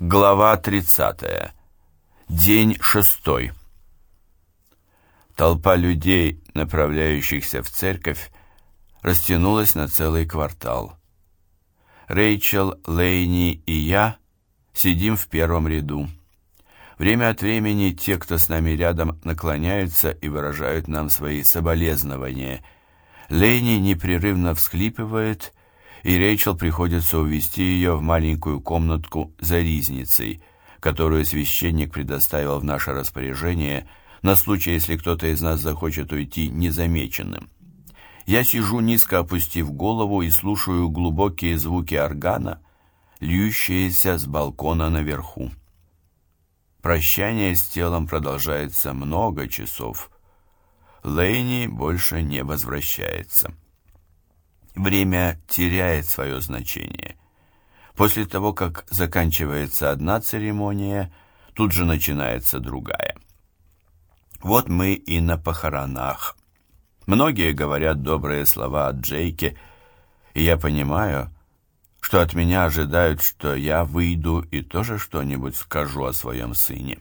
Глава 30. День шестой. Толпа людей, направляющихся в церковь, растянулась на целый квартал. Рэйчел, Лейни и я сидим в первом ряду. Время от времени те, кто с нами рядом, наклоняются и выражают нам свои соболезнования. Лейни непрерывно всхлипывает и Рэйчел приходится увести ее в маленькую комнатку за ризницей, которую священник предоставил в наше распоряжение на случай, если кто-то из нас захочет уйти незамеченным. Я сижу низко опустив голову и слушаю глубокие звуки органа, льющиеся с балкона наверху. Прощание с телом продолжается много часов. Лейни больше не возвращается время теряет свое значение. После того, как заканчивается одна церемония, тут же начинается другая. Вот мы и на похоронах. Многие говорят добрые слова о Джейке, и я понимаю, что от меня ожидают, что я выйду и тоже что-нибудь скажу о своем сыне.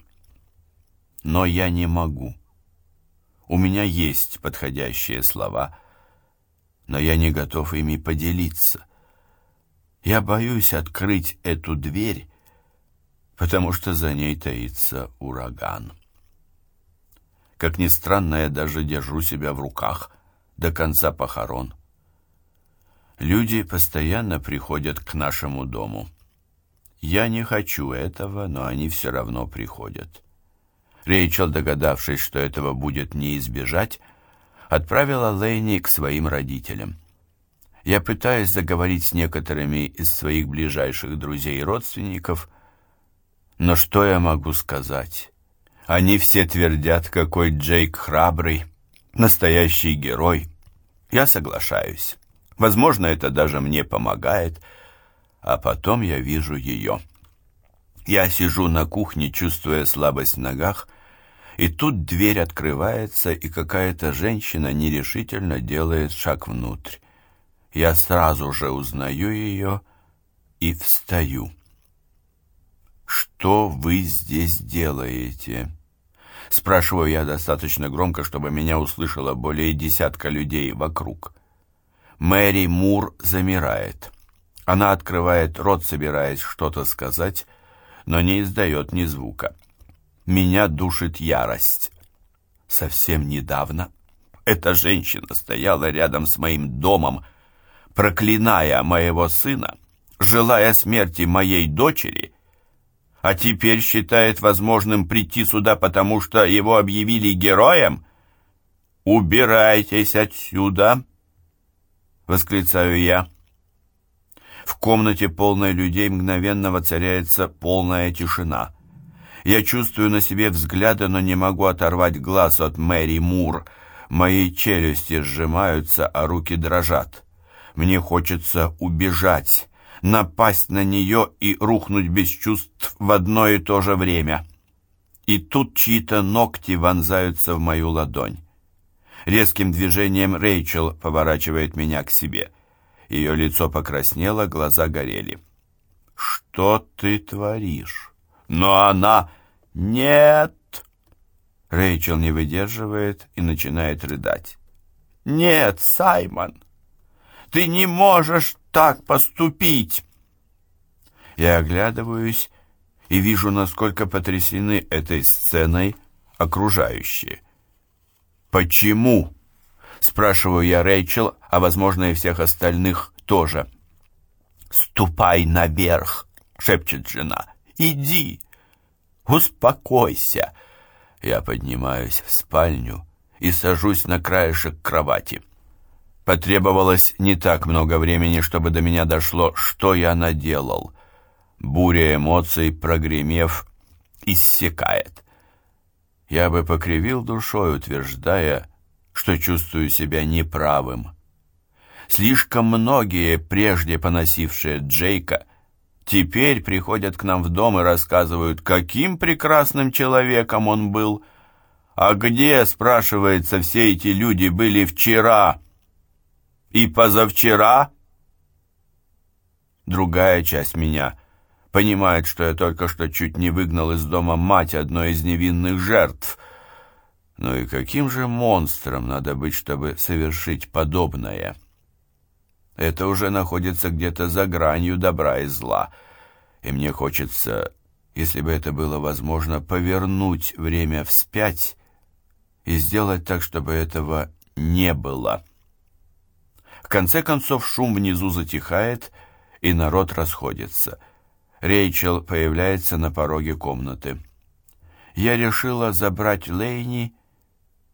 Но я не могу. У меня есть подходящие слова — но я не готов ими поделиться. Я боюсь открыть эту дверь, потому что за ней таится ураган. Как ни странно, я даже держу себя в руках до конца похорон. Люди постоянно приходят к нашему дому. Я не хочу этого, но они все равно приходят. Рейчел, догадавшись, что этого будет не избежать, отправила Лейни к своим родителям. Я пытаюсь заговорить с некоторыми из своих ближайших друзей и родственников, но что я могу сказать? Они все твердят, какой Джейк храбрый, настоящий герой. Я соглашаюсь. Возможно, это даже мне помогает, а потом я вижу ее. Я сижу на кухне, чувствуя слабость в ногах, и тут дверь открывается, и какая-то женщина нерешительно делает шаг внутрь. Я сразу же узнаю ее и встаю. «Что вы здесь делаете?» Спрашиваю я достаточно громко, чтобы меня услышало более десятка людей вокруг. Мэри Мур замирает. Она открывает рот, собираясь что-то сказать, но не издает ни звука. Меня душит ярость. Совсем недавно эта женщина стояла рядом с моим домом, проклиная моего сына, желая смерти моей дочери, а теперь считает возможным прийти сюда, потому что его объявили героем? «Убирайтесь отсюда!» — восклицаю я. В комнате полной людей мгновенно воцаряется полная тишина — я чувствую на себе взгляды, но не могу оторвать глаз от Мэри Мур. Мои челюсти сжимаются, а руки дрожат. Мне хочется убежать, напасть на нее и рухнуть без чувств в одно и то же время. И тут чьи-то ногти вонзаются в мою ладонь. Резким движением Рэйчел поворачивает меня к себе. Ее лицо покраснело, глаза горели. «Что ты творишь?» «Но она...» «Нет!» Рэйчел не выдерживает и начинает рыдать. «Нет, Саймон, ты не можешь так поступить!» Я оглядываюсь и вижу, насколько потрясены этой сценой окружающие. «Почему?» — спрашиваю я Рэйчел, а, возможно, и всех остальных тоже. «Ступай наверх!» — шепчет жена. «Иди!» «Успокойся!» Я поднимаюсь в спальню и сажусь на краешек кровати. Потребовалось не так много времени, чтобы до меня дошло, что я наделал. Буря эмоций, прогремев, иссякает. Я бы покривил душой, утверждая, что чувствую себя неправым. Слишком многие, прежде поносившие Джейка, теперь приходят к нам в дом и рассказывают, каким прекрасным человеком он был. А где, спрашивается, все эти люди были вчера и позавчера? Другая часть меня понимает, что я только что чуть не выгнал из дома мать одной из невинных жертв. Ну и каким же монстром надо быть, чтобы совершить подобное? Это уже находится где-то за гранью добра и зла, и мне хочется, если бы это было возможно, повернуть время вспять и сделать так, чтобы этого не было. В конце концов шум внизу затихает, и народ расходится. Рейчел появляется на пороге комнаты. Я решила забрать Лейни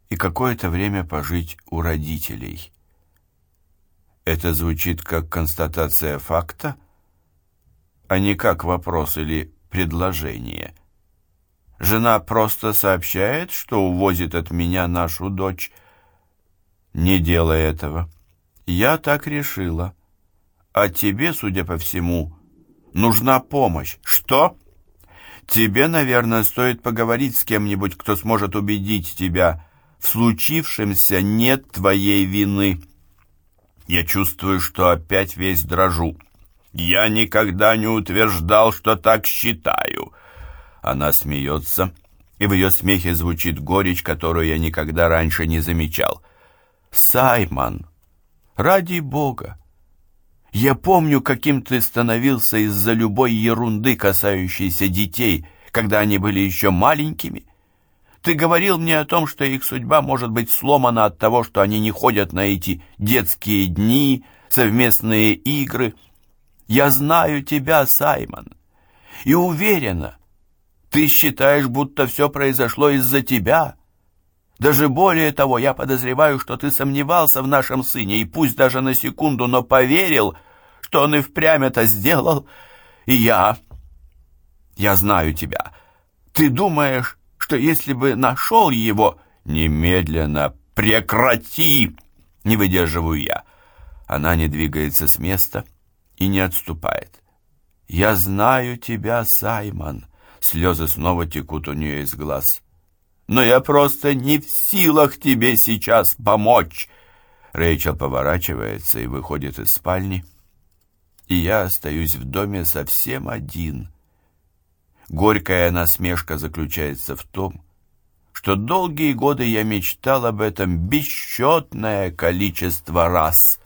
и какое-то время пожить у родителей. Это звучит как констатация факта, а не как вопрос или предложение. Жена просто сообщает, что увозит от меня нашу дочь. Не делай этого. Я так решила. А тебе, судя по всему, нужна помощь. Что? Тебе, наверное, стоит поговорить с кем-нибудь, кто сможет убедить тебя. В случившемся нет твоей вины. Я чувствую, что опять весь дрожу. Я никогда не утверждал, что так считаю. Она смеется, и в ее смехе звучит горечь, которую я никогда раньше не замечал. «Саймон, ради Бога, я помню, каким ты становился из-за любой ерунды, касающейся детей, когда они были еще маленькими. Ты говорил мне о том, что их судьба может быть сломана от того, что они не ходят на эти детские дни, совместные игры. Я знаю тебя, Саймон, и уверена, ты считаешь, будто все произошло из-за тебя. Даже более того, я подозреваю, что ты сомневался в нашем сыне, и пусть даже на секунду, но поверил, что он и впрямь это сделал. И я... Я знаю тебя. Ты думаешь, что если бы нашел его... Немедленно прекрати! Не выдерживаю я. Она не двигается с места и не отступает. «Я знаю тебя, Саймон!» Слезы снова текут у нее из глаз но я просто не в силах тебе сейчас помочь». Рэйчел поворачивается и выходит из спальни, и я остаюсь в доме совсем один. Горькая насмешка заключается в том, что долгие годы я мечтал об этом бесчетное количество раз.